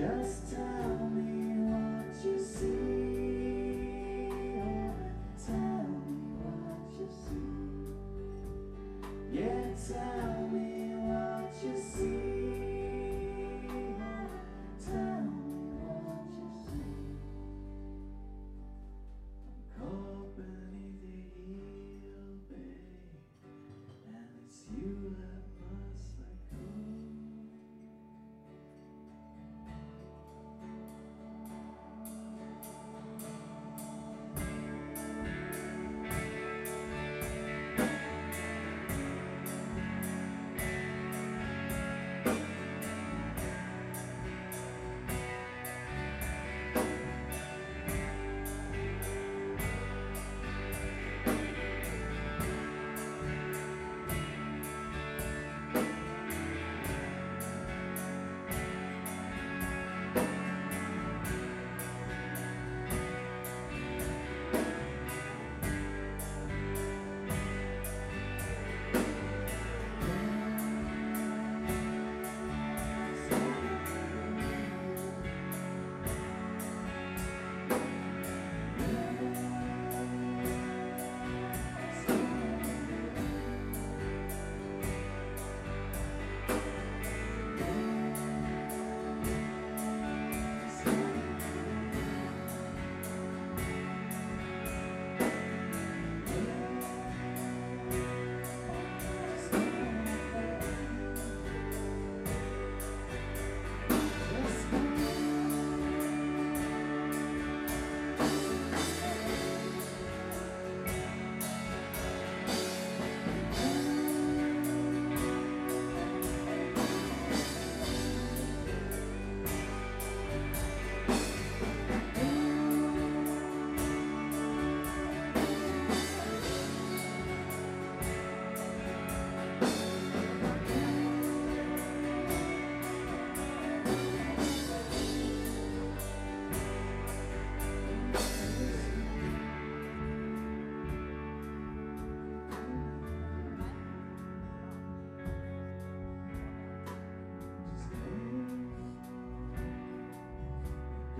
Just tell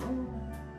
Oh.